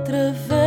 através do